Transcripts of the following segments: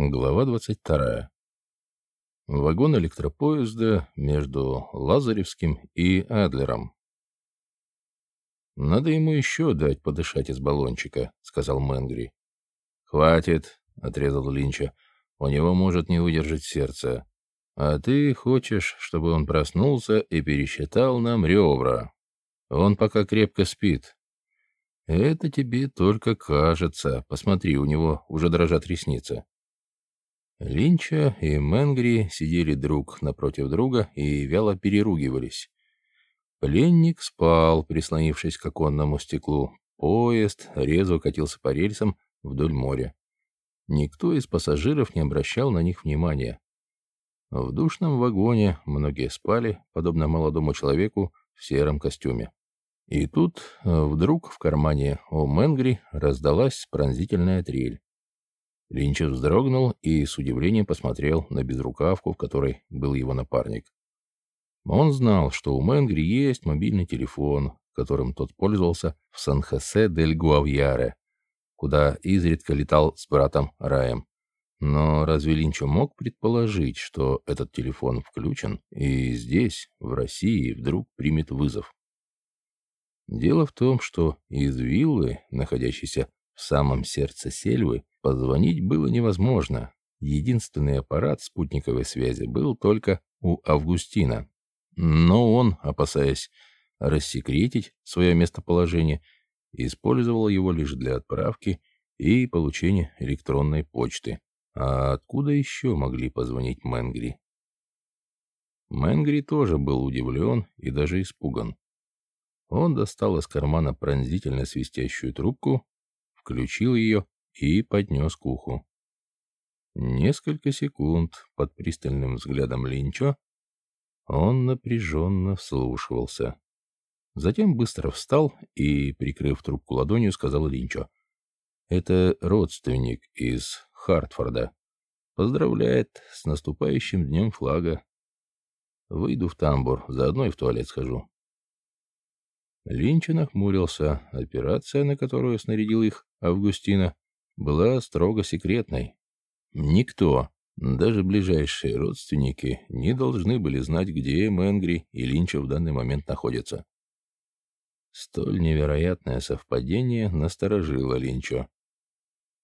Глава 22. Вагон электропоезда между Лазаревским и Адлером. «Надо ему еще дать подышать из баллончика», — сказал Мэнгри. «Хватит», — отрезал Линча. «У него может не выдержать сердце. А ты хочешь, чтобы он проснулся и пересчитал нам ребра. Он пока крепко спит». «Это тебе только кажется. Посмотри, у него уже дрожат ресницы». Линча и Мэнгри сидели друг напротив друга и вяло переругивались. Пленник спал, прислонившись к оконному стеклу. Поезд резво катился по рельсам вдоль моря. Никто из пассажиров не обращал на них внимания. В душном вагоне многие спали, подобно молодому человеку в сером костюме. И тут вдруг в кармане у Мэнгри раздалась пронзительная трель. Линчев вздрогнул и с удивлением посмотрел на безрукавку, в которой был его напарник. Он знал, что у Мэнгри есть мобильный телефон, которым тот пользовался в Сан-Хосе-дель-Гуавьяре, куда изредка летал с братом Раем. Но разве Линчо мог предположить, что этот телефон включен и здесь, в России, вдруг примет вызов? Дело в том, что из виллы, находящейся в самом сердце сельвы, Позвонить было невозможно. Единственный аппарат спутниковой связи был только у Августина. Но он, опасаясь рассекретить свое местоположение, использовал его лишь для отправки и получения электронной почты. А откуда еще могли позвонить Мэнгри? Мэнгри тоже был удивлен и даже испуган. Он достал из кармана пронзительно свистящую трубку, включил ее и поднес к уху. Несколько секунд под пристальным взглядом Линчо он напряженно вслушивался. Затем быстро встал и, прикрыв трубку ладонью, сказал Линчо. «Это родственник из Хартфорда. Поздравляет с наступающим днем флага. Выйду в тамбур, заодно и в туалет схожу». Линчо нахмурился. Операция, на которую снарядил их Августина, была строго секретной. Никто, даже ближайшие родственники, не должны были знать, где Мэнгри и Линча в данный момент находятся. Столь невероятное совпадение насторожило Линчо.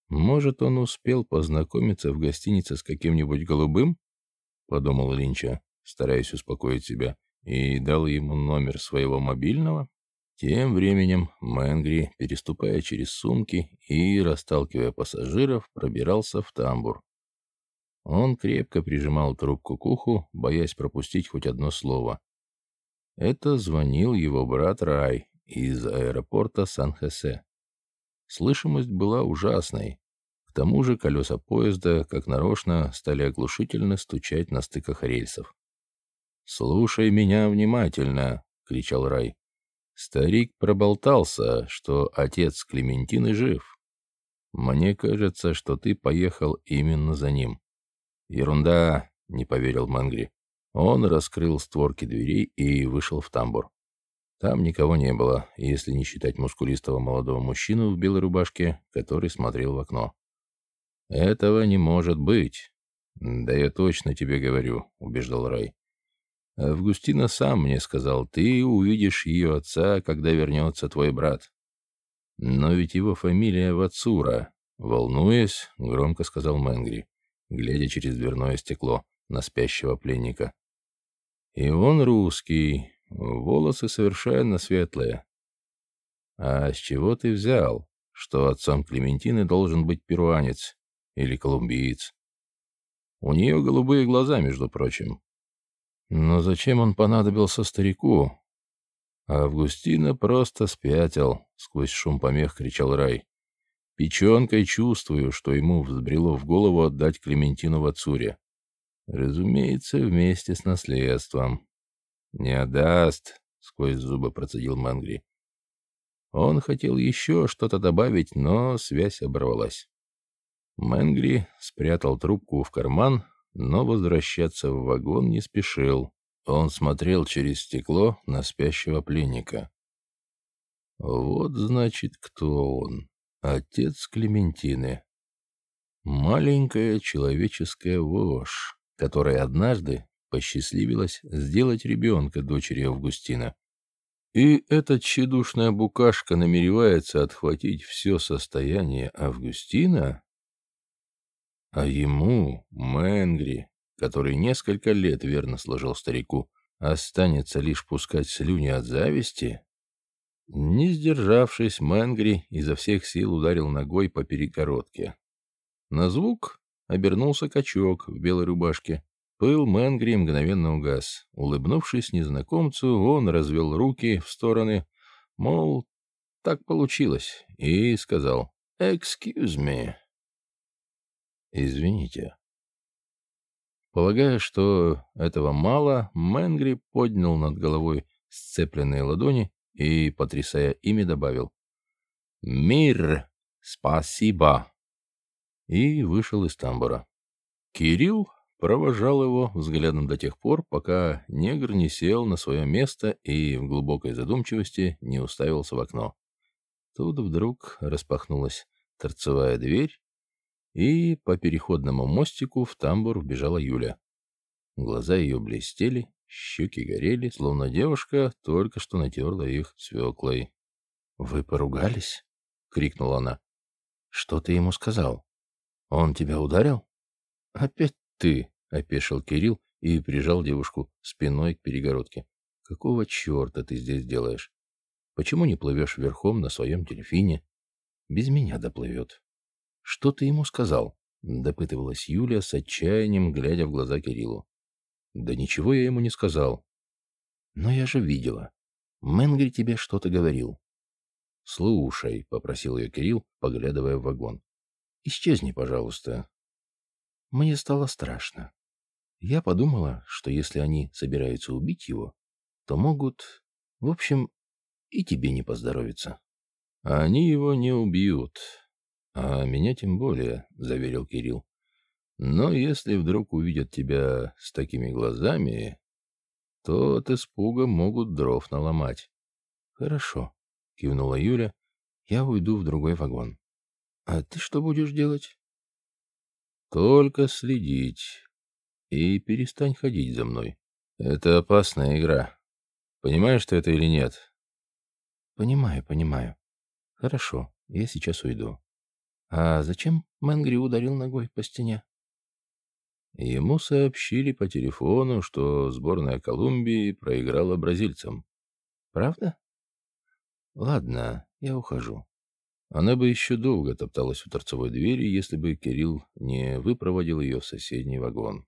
«Может, он успел познакомиться в гостинице с каким-нибудь голубым?» — подумал Линча, стараясь успокоить себя, и дал ему номер своего мобильного. Тем временем Мэнгри, переступая через сумки и расталкивая пассажиров, пробирался в тамбур. Он крепко прижимал трубку к уху, боясь пропустить хоть одно слово. Это звонил его брат Рай из аэропорта Сан-Хосе. Слышимость была ужасной. К тому же колеса поезда, как нарочно, стали оглушительно стучать на стыках рельсов. «Слушай меня внимательно!» — кричал Рай. Старик проболтался, что отец Клементины жив. Мне кажется, что ты поехал именно за ним. Ерунда, не поверил Мангри. Он раскрыл створки дверей и вышел в тамбур. Там никого не было, если не считать мускулистого молодого мужчину в белой рубашке, который смотрел в окно. «Этого не может быть!» «Да я точно тебе говорю», — убеждал Рай. Августина сам мне сказал, ты увидишь ее отца, когда вернется твой брат. Но ведь его фамилия Вацура. Волнуясь, громко сказал Мэнгри, глядя через дверное стекло на спящего пленника. И он русский, волосы совершенно светлые. А с чего ты взял, что отцом Клементины должен быть перуанец или колумбиец? У нее голубые глаза, между прочим. Но зачем он понадобился старику? Августина просто спятил, сквозь шум помех кричал Рай. Печенкой чувствую, что ему взбрело в голову отдать Клементину в Ацуре. Разумеется, вместе с наследством. «Не отдаст», — сквозь зубы процедил Мангри. Он хотел еще что-то добавить, но связь оборвалась. Мэнгри спрятал трубку в карман, но возвращаться в вагон не спешил. Он смотрел через стекло на спящего пленника. Вот, значит, кто он. Отец Клементины. Маленькая человеческая вошь, которая однажды посчастливилась сделать ребенка дочери Августина. И эта тщедушная букашка намеревается отхватить все состояние Августина? А ему, Мэнгри, который несколько лет верно сложил старику, останется лишь пускать слюни от зависти? Не сдержавшись, Мэнгри изо всех сил ударил ногой по перегородке. На звук обернулся качок в белой рубашке. Пыл Мэнгри мгновенно угас. Улыбнувшись незнакомцу, он развел руки в стороны, мол, так получилось, и сказал «Excuse me». «Извините». Полагая, что этого мало, Мэнгри поднял над головой сцепленные ладони и, потрясая ими, добавил «Мир! Спасибо!» и вышел из тамбура. Кирилл провожал его взглядом до тех пор, пока негр не сел на свое место и в глубокой задумчивости не уставился в окно. Тут вдруг распахнулась торцевая дверь, и по переходному мостику в тамбур вбежала Юля. Глаза ее блестели, щеки горели, словно девушка только что натерла их свеклой. — Вы поругались? — крикнула она. — Что ты ему сказал? Он тебя ударил? — Опять ты, — опешил Кирилл и прижал девушку спиной к перегородке. — Какого черта ты здесь делаешь? Почему не плывешь верхом на своем дельфине? Без меня доплывет. «Что ты ему сказал?» — допытывалась Юля с отчаянием, глядя в глаза Кириллу. «Да ничего я ему не сказал». «Но я же видела. Мэнгри тебе что-то говорил». «Слушай», — попросил ее Кирилл, поглядывая в вагон. «Исчезни, пожалуйста». Мне стало страшно. Я подумала, что если они собираются убить его, то могут... В общем, и тебе не поздоровится. Они его не убьют, «А меня тем более», — заверил Кирилл. «Но если вдруг увидят тебя с такими глазами, то от испуга могут дров наломать». «Хорошо», — кивнула Юля. «Я уйду в другой вагон». «А ты что будешь делать?» «Только следить. И перестань ходить за мной. Это опасная игра. Понимаешь ты это или нет?» «Понимаю, понимаю. Хорошо, я сейчас уйду». А зачем Мэнгри ударил ногой по стене? Ему сообщили по телефону, что сборная Колумбии проиграла бразильцам. Правда? Ладно, я ухожу. Она бы еще долго топталась у торцевой двери, если бы Кирилл не выпроводил ее в соседний вагон.